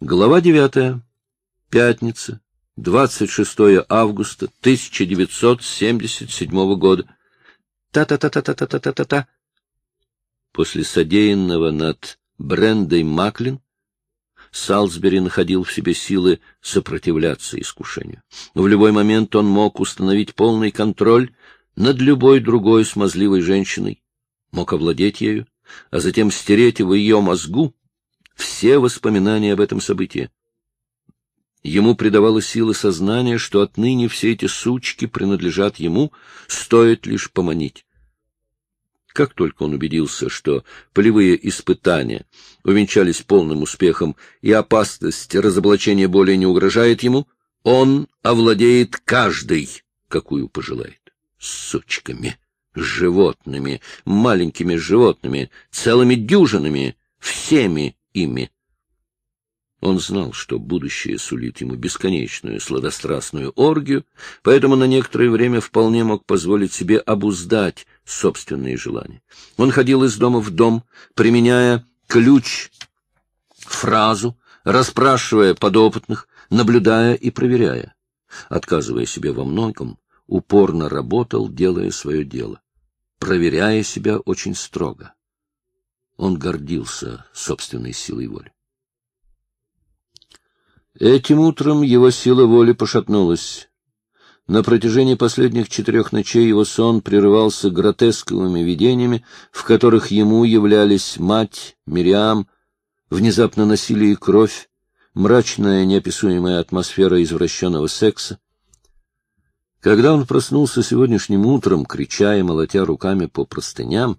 Глава девятая. Пятница. 26 августа 1977 года. Та-та-та-та-та-та-та-та-та. После содеянного над Брендой Маклин Салсбери находил в себе силы сопротивляться искушению. В любой момент он мог установить полный контроль над любой другой смазливой женщиной, мог овладеть ею, а затем стереть в ее мозгу все воспоминания об этом событии. Ему придавало силы сознание, что отныне все эти сучки принадлежат ему, стоит лишь поманить. Как только он убедился, что полевые испытания увенчались полным успехом и опасность разоблачения более не угрожает ему, он овладеет каждой, какую пожелает. Сучками, животными, маленькими животными, целыми дюжинами, всеми ими. Он знал, что будущее сулит ему бесконечную сладострастную оргию, поэтому на некоторое время вполне мог позволить себе обуздать собственные желания. Он ходил из дома в дом, применяя ключ, фразу, расспрашивая подопытных, наблюдая и проверяя. Отказывая себе во многом, упорно работал, делая свое дело, проверяя себя очень строго. Он гордился собственной силой воли. Этим утром его сила воли пошатнулась. На протяжении последних четырех ночей его сон прерывался гротесковыми видениями, в которых ему являлись мать, Мириам, внезапно насилие и кровь, мрачная неописуемая атмосфера извращенного секса. Когда он проснулся сегодняшним утром, крича и молотя руками по простыням,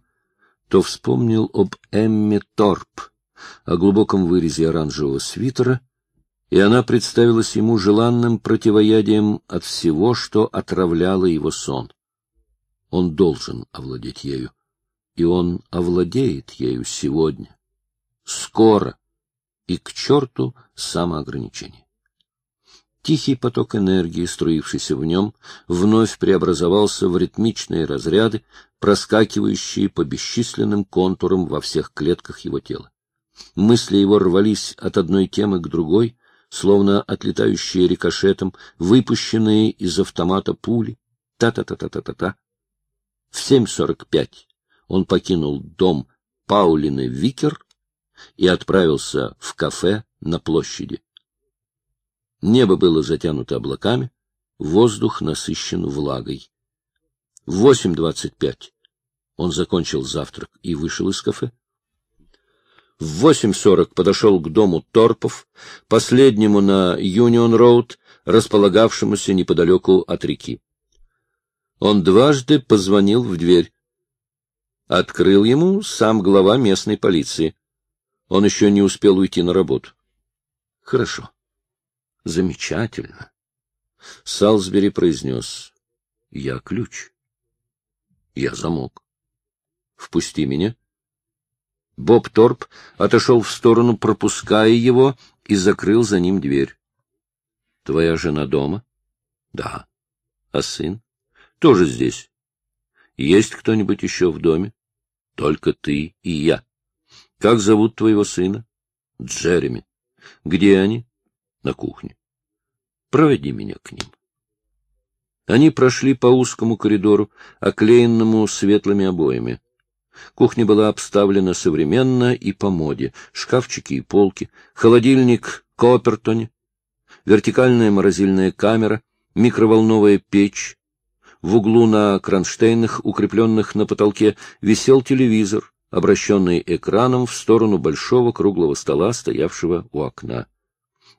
то вспомнил об Эмме Торп, о глубоком вырезе оранжевого свитера и она представилась ему желанным противоядием от всего, что отравляло его сон. Он должен овладеть ею, и он овладеет ею сегодня, скоро, и к черту самоограничение. Тихий поток энергии, струившийся в нем, вновь преобразовался в ритмичные разряды, проскакивающие по бесчисленным контурам во всех клетках его тела. Мысли его рвались от одной темы к другой, словно отлетающие рикошетом, выпущенные из автомата пули. Та-та-та-та-та-та. В 7.45 он покинул дом Паулины Викер и отправился в кафе на площади. Небо было затянуто облаками, воздух насыщен влагой. В 8.25 он закончил завтрак и вышел из кафе в 8.40 подошел к дому Торпов, последнему на Юнион-Роуд, располагавшемуся неподалеку от реки. Он дважды позвонил в дверь. Открыл ему сам глава местной полиции. Он еще не успел уйти на работу. Хорошо. Замечательно. Салсбери произнес. Я ключ. Я замок. Впусти меня. Боб Торп отошел в сторону, пропуская его, и закрыл за ним дверь. — Твоя жена дома? — Да. — А сын? — Тоже здесь. — Есть кто-нибудь еще в доме? — Только ты и я. — Как зовут твоего сына? — Джереми. — Где они? — На кухне. — Проводи меня к ним. Они прошли по узкому коридору, оклеенному светлыми обоями. Кухня была обставлена современно и по моде. Шкафчики и полки, холодильник Копертоне, вертикальная морозильная камера, микроволновая печь. В углу на кронштейнах, укрепленных на потолке, висел телевизор, обращенный экраном в сторону большого круглого стола, стоявшего у окна.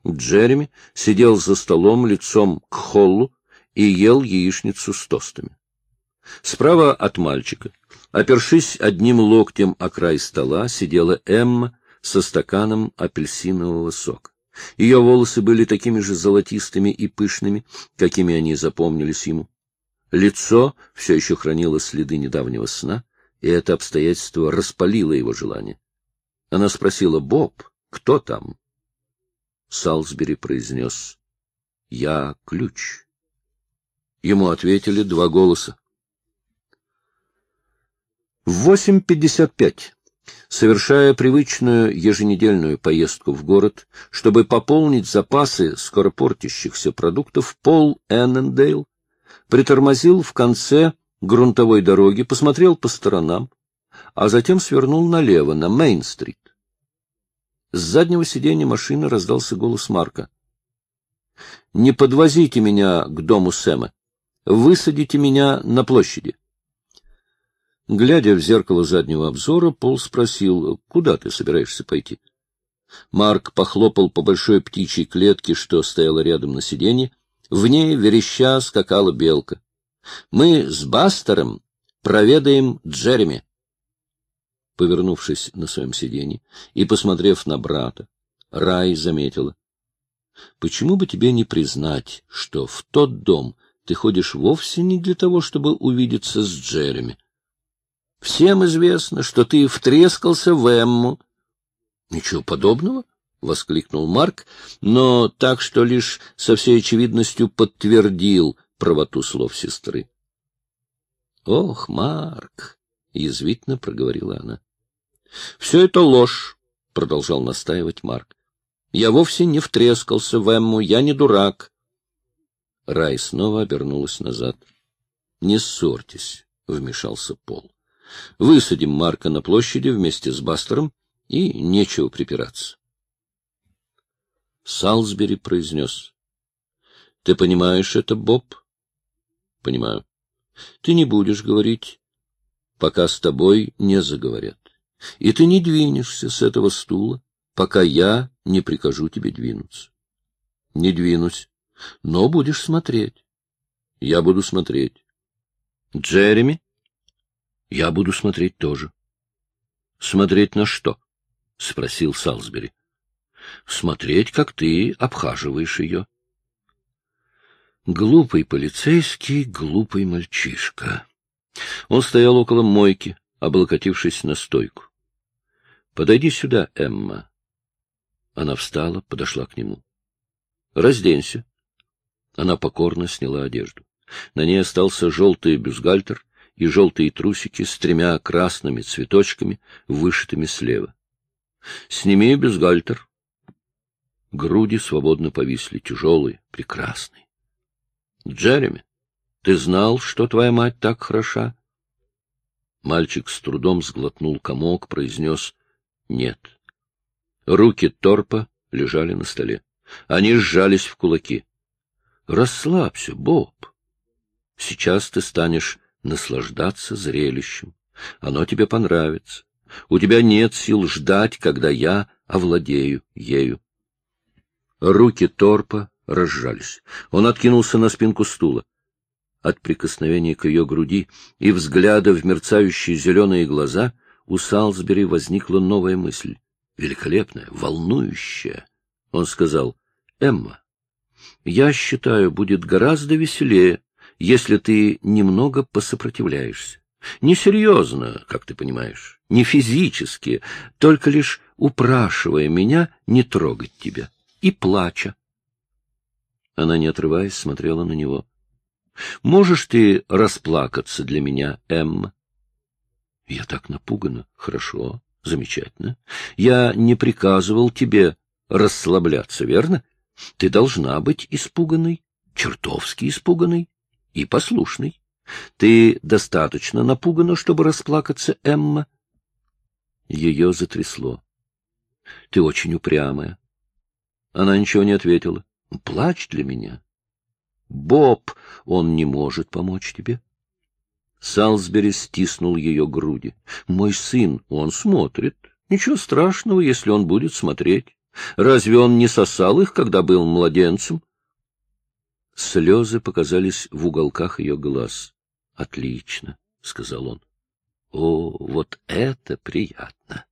Джереми сидел за столом лицом к холлу и ел яичницу с тостами. Справа от мальчика Опершись одним локтем о край стола, сидела Эмма со стаканом апельсинового сока. Ее волосы были такими же золотистыми и пышными, какими они запомнились ему. Лицо все еще хранило следы недавнего сна, и это обстоятельство распалило его желание. Она спросила, «Боб, кто там?» Салсбери произнес, «Я ключ». Ему ответили два голоса. В 8.55 Совершая привычную еженедельную поездку в город, чтобы пополнить запасы скоропортящихся продуктов, Пол Эннендейл притормозил в конце грунтовой дороги, посмотрел по сторонам, а затем свернул налево, на Мейн-стрит. С заднего сиденья машины раздался голос Марка. — Не подвозите меня к дому Сэма. Высадите меня на площади. Глядя в зеркало заднего обзора, Пол спросил, куда ты собираешься пойти? Марк похлопал по большой птичьей клетке, что стояла рядом на сиденье. В ней вереща скакала белка. Мы с Бастером проведаем Джереми. Повернувшись на своем сиденье и посмотрев на брата, Рай заметила. — Почему бы тебе не признать, что в тот дом ты ходишь вовсе не для того, чтобы увидеться с Джереми? Всем известно, что ты втрескался в Эмму. — Ничего подобного, — воскликнул Марк, но так, что лишь со всей очевидностью подтвердил правоту слов сестры. — Ох, Марк! — язвительно проговорила она. — Все это ложь, — продолжал настаивать Марк. — Я вовсе не втрескался в Эмму, я не дурак. Рай снова обернулась назад. — Не ссорьтесь, — вмешался Пол. — Высадим Марка на площади вместе с Бастером, и нечего припираться. Салсбери произнес. — Ты понимаешь это, Боб? — Понимаю. — Ты не будешь говорить, пока с тобой не заговорят. И ты не двинешься с этого стула, пока я не прикажу тебе двинуться. — Не двинусь, но будешь смотреть. — Я буду смотреть. — Джереми? — Я буду смотреть тоже. — Смотреть на что? — спросил Салсбери. — Смотреть, как ты обхаживаешь ее. Глупый полицейский, глупый мальчишка. Он стоял около мойки, облокотившись на стойку. — Подойди сюда, Эмма. Она встала, подошла к нему. — Разденься. Она покорно сняла одежду. На ней остался желтый бюстгальтер и желтые трусики с тремя красными цветочками, вышитыми слева. — Сними бюстгальтер. Груди свободно повисли, тяжелые, прекрасные. — Джереми, ты знал, что твоя мать так хороша? Мальчик с трудом сглотнул комок, произнес нет. Руки торпа лежали на столе. Они сжались в кулаки. Расслабься, Боб. Сейчас ты станешь наслаждаться зрелищем. Оно тебе понравится. У тебя нет сил ждать, когда я овладею ею. Руки торпа разжались. Он откинулся на спинку стула. От прикосновения к ее груди и взгляда в мерцающие зеленые глаза у Салсбери возникла новая мысль, великолепная, волнующая. Он сказал, — Эмма, я считаю, будет гораздо веселее, если ты немного посопротивляешься. Не серьезно, как ты понимаешь, не физически, только лишь упрашивая меня не трогать тебя и плача. Она, не отрываясь, смотрела на него. — Можешь ты расплакаться для меня, Эмма? Я так напугана. Хорошо, замечательно. Я не приказывал тебе расслабляться, верно? Ты должна быть испуганной, чертовски испуганной и послушной. Ты достаточно напугана, чтобы расплакаться, Эмма? Ее затрясло. Ты очень упрямая. Она ничего не ответила. Плачь для меня. Боб, он не может помочь тебе. Салсбери стиснул ее груди. «Мой сын, он смотрит. Ничего страшного, если он будет смотреть. Разве он не сосал их, когда был младенцем?» Слезы показались в уголках ее глаз. «Отлично», — сказал он. «О, вот это приятно!»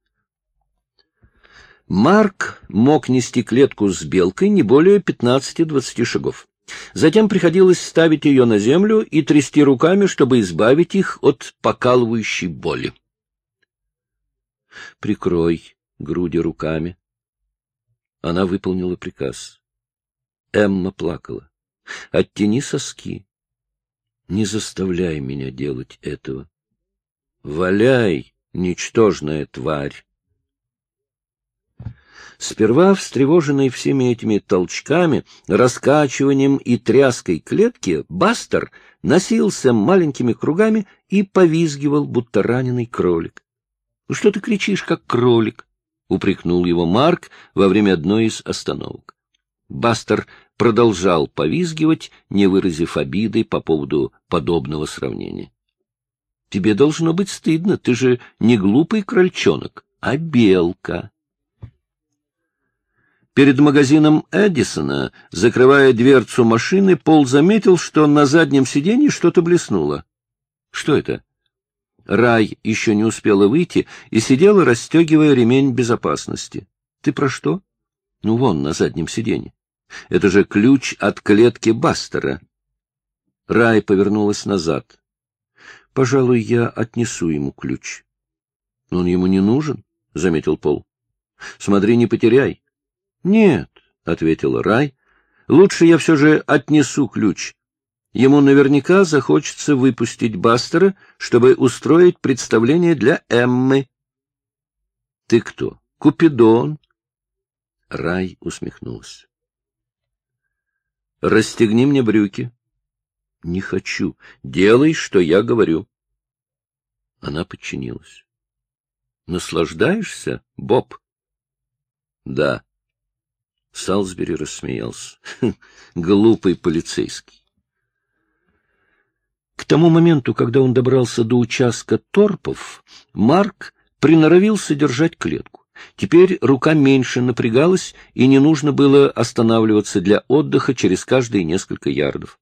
Марк мог нести клетку с белкой не более пятнадцати-двадцати шагов. Затем приходилось ставить ее на землю и трясти руками, чтобы избавить их от покалывающей боли. «Прикрой груди руками». Она выполнила приказ. Эмма плакала. «Оттяни соски. Не заставляй меня делать этого. Валяй Ничтожная тварь. Сперва, встревоженный всеми этими толчками, раскачиванием и тряской клетки, Бастер носился маленькими кругами и повизгивал, будто раненый кролик. — Ну что ты кричишь, как кролик? — упрекнул его Марк во время одной из остановок. Бастер продолжал повизгивать, не выразив обиды по поводу подобного сравнения. — Тебе должно быть стыдно, ты же не глупый крольчонок, а белка. Перед магазином Эдисона, закрывая дверцу машины, Пол заметил, что на заднем сиденье что-то блеснуло. Что это? Рай еще не успела выйти и сидела, расстегивая ремень безопасности. Ты про что? Ну, вон, на заднем сиденье. Это же ключ от клетки Бастера. Рай повернулась назад. Пожалуй, я отнесу ему ключ. Но он ему не нужен, — заметил Пол. Смотри, не потеряй. Нет, — ответил Рай, — лучше я все же отнесу ключ. Ему наверняка захочется выпустить Бастера, чтобы устроить представление для Эммы. — Ты кто? Купидон? Рай усмехнулся. — Расстегни мне брюки. — Не хочу. Делай, что я говорю. Она подчинилась. — Наслаждаешься, Боб? — Да. Салсбери рассмеялся. Глупый полицейский. К тому моменту, когда он добрался до участка торпов, Марк приноровился держать клетку. Теперь рука меньше напрягалась, и не нужно было останавливаться для отдыха через каждые несколько ярдов.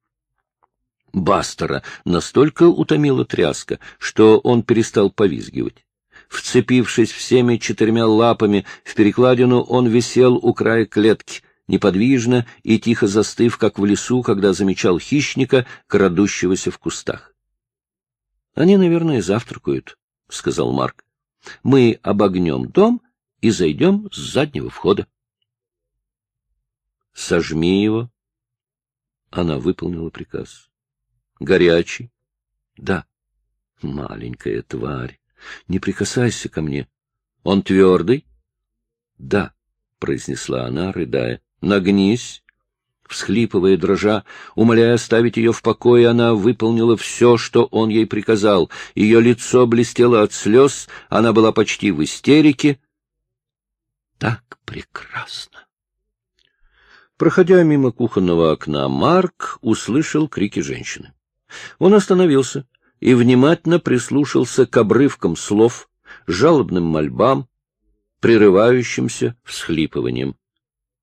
Бастера настолько утомила тряска, что он перестал повизгивать. Вцепившись всеми четырьмя лапами в перекладину, он висел у края клетки, неподвижно и тихо застыв, как в лесу, когда замечал хищника, крадущегося в кустах. — Они, наверное, завтракают, — сказал Марк. — Мы обогнем дом и зайдем с заднего входа. — Сожми его. Она выполнила приказ. — Горячий? — Да. — Маленькая тварь. Не прикасайся ко мне. Он твердый? — Да, — произнесла она, рыдая. — Нагнись. Всхлипывая, дрожа, умоляя оставить ее в покое, она выполнила все, что он ей приказал. Ее лицо блестело от слез, она была почти в истерике. Так прекрасно! Проходя мимо кухонного окна, Марк услышал крики женщины. Он остановился, и внимательно прислушался к обрывкам слов, жалобным мольбам, прерывающимся всхлипыванием.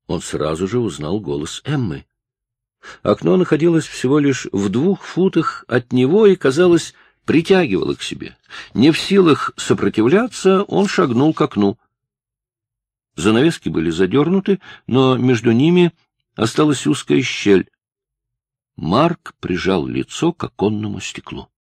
Он сразу же узнал голос Эммы. Окно находилось всего лишь в двух футах от него и, казалось, притягивало к себе. Не в силах сопротивляться, он шагнул к окну. Занавески были задернуты, но между ними осталась узкая щель. Марк прижал лицо к оконному стеклу.